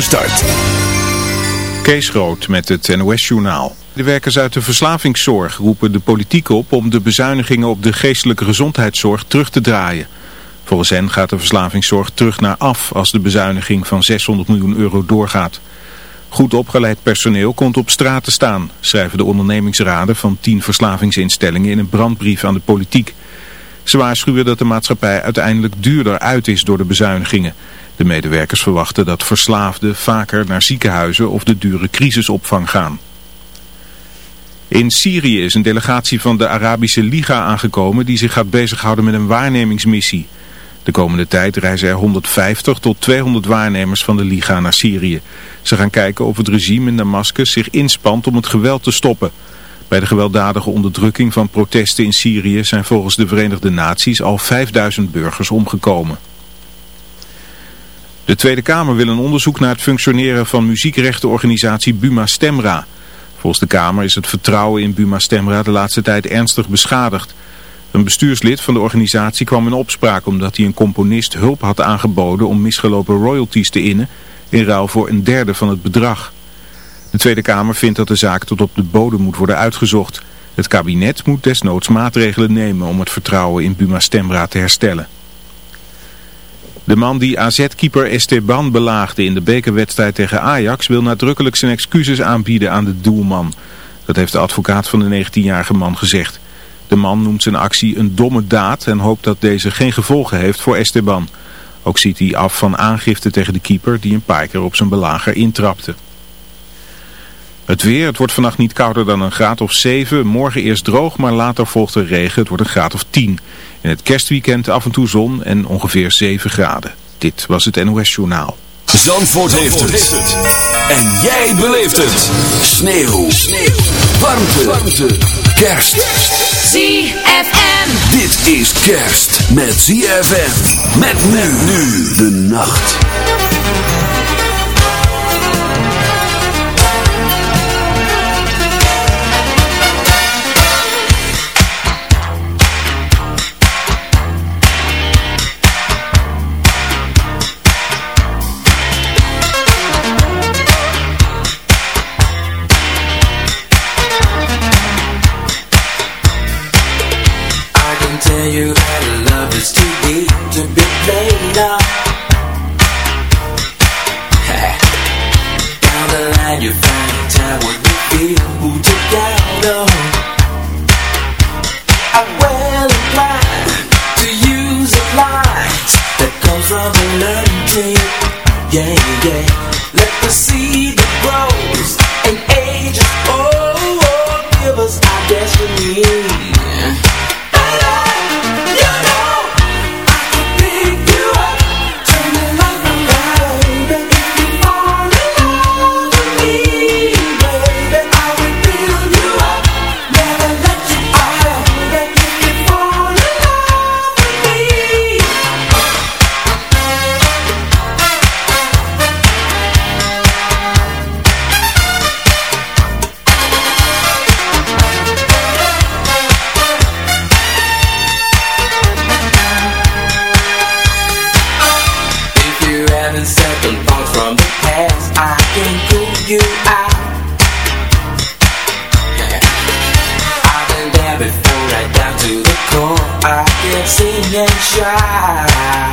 Start. Kees Groot met het NOS-journaal. De werkers uit de verslavingszorg roepen de politiek op om de bezuinigingen op de geestelijke gezondheidszorg terug te draaien. Volgens hen gaat de verslavingszorg terug naar af als de bezuiniging van 600 miljoen euro doorgaat. Goed opgeleid personeel komt op straat te staan, schrijven de ondernemingsraden van 10 verslavingsinstellingen in een brandbrief aan de politiek. Ze waarschuwen dat de maatschappij uiteindelijk duurder uit is door de bezuinigingen. De medewerkers verwachten dat verslaafden vaker naar ziekenhuizen of de dure crisisopvang gaan. In Syrië is een delegatie van de Arabische Liga aangekomen die zich gaat bezighouden met een waarnemingsmissie. De komende tijd reizen er 150 tot 200 waarnemers van de Liga naar Syrië. Ze gaan kijken of het regime in Damascus zich inspant om het geweld te stoppen. Bij de gewelddadige onderdrukking van protesten in Syrië zijn volgens de Verenigde Naties al 5000 burgers omgekomen. De Tweede Kamer wil een onderzoek naar het functioneren van muziekrechtenorganisatie Buma Stemra. Volgens de Kamer is het vertrouwen in Buma Stemra de laatste tijd ernstig beschadigd. Een bestuurslid van de organisatie kwam in opspraak omdat hij een componist hulp had aangeboden om misgelopen royalties te innen in ruil voor een derde van het bedrag. De Tweede Kamer vindt dat de zaak tot op de bodem moet worden uitgezocht. Het kabinet moet desnoods maatregelen nemen om het vertrouwen in Buma Stemra te herstellen. De man die AZ-keeper Esteban belaagde in de bekerwedstrijd tegen Ajax wil nadrukkelijk zijn excuses aanbieden aan de doelman. Dat heeft de advocaat van de 19-jarige man gezegd. De man noemt zijn actie een domme daad en hoopt dat deze geen gevolgen heeft voor Esteban. Ook ziet hij af van aangifte tegen de keeper die een paar keer op zijn belager intrapte. Het weer, het wordt vannacht niet kouder dan een graad of 7. Morgen eerst droog, maar later volgt er regen. Het wordt een graad of 10. In het kerstweekend af en toe zon en ongeveer 7 graden. Dit was het NOS Journaal. Zandvoort, heeft, het. En jij beleeft het. Sneeuw. Sneeuw. Warmte. Warmte. Kerst. ZFM. Dit is kerst met ZFM. Met men nu de nacht. Can pull you out. I've been there before, right down to the core. I can sing and shout.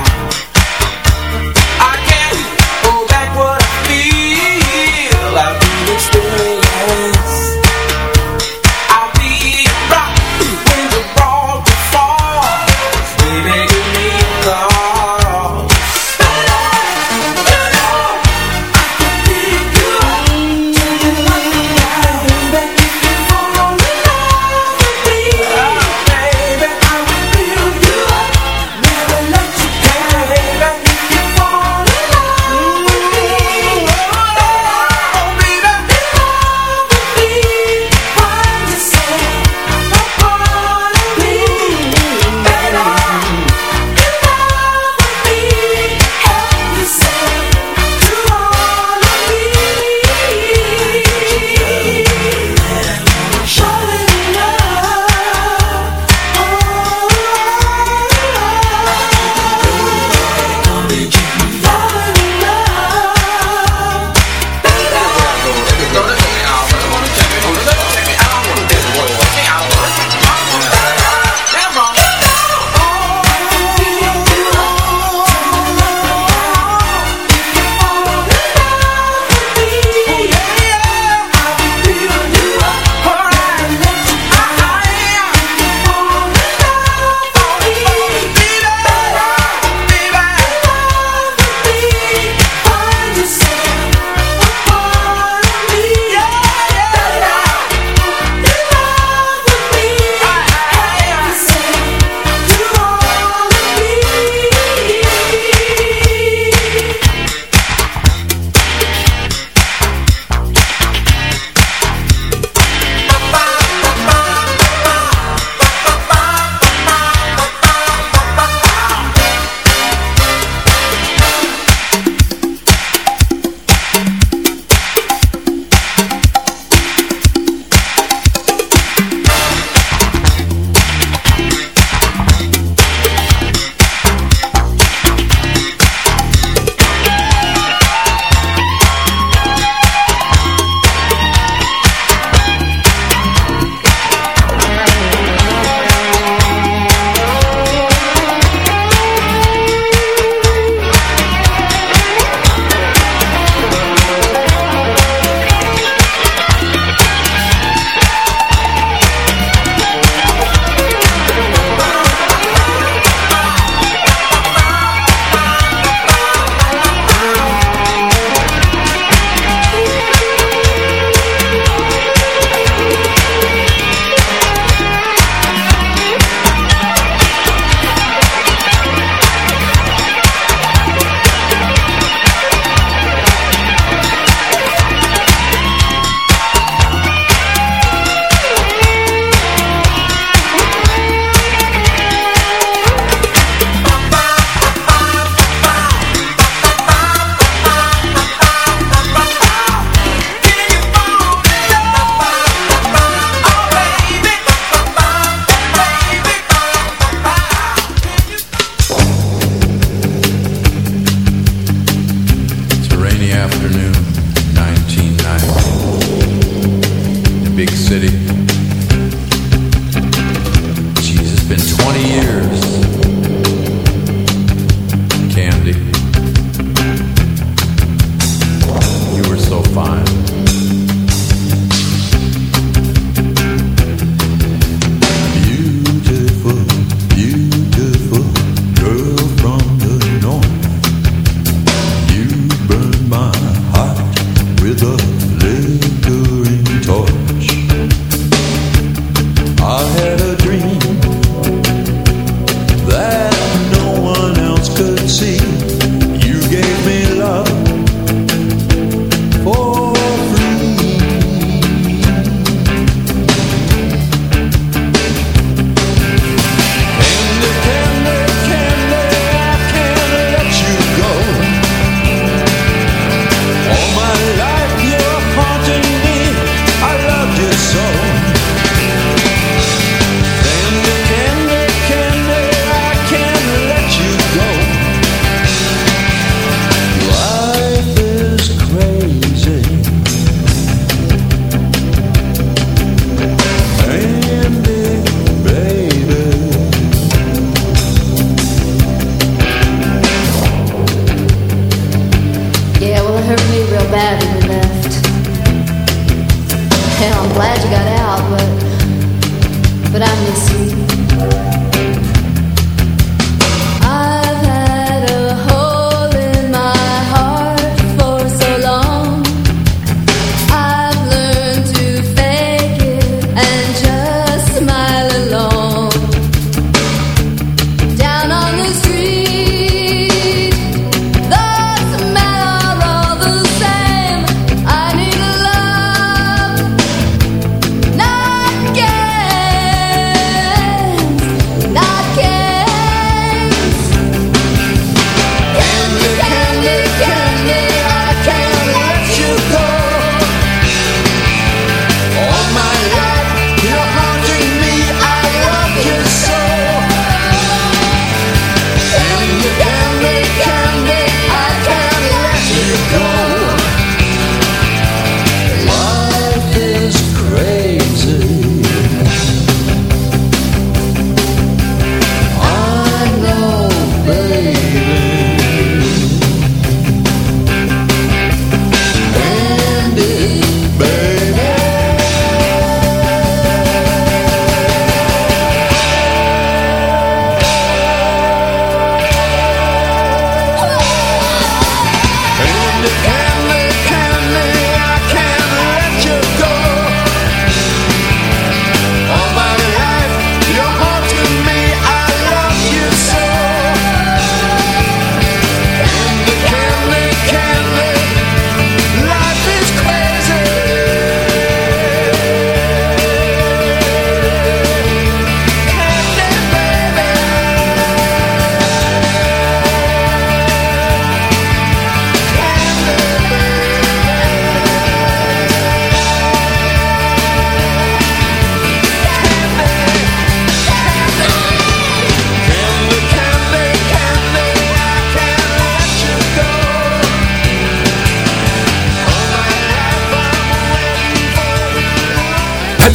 afternoon, 1990. The big city. Jesus, been 20 years.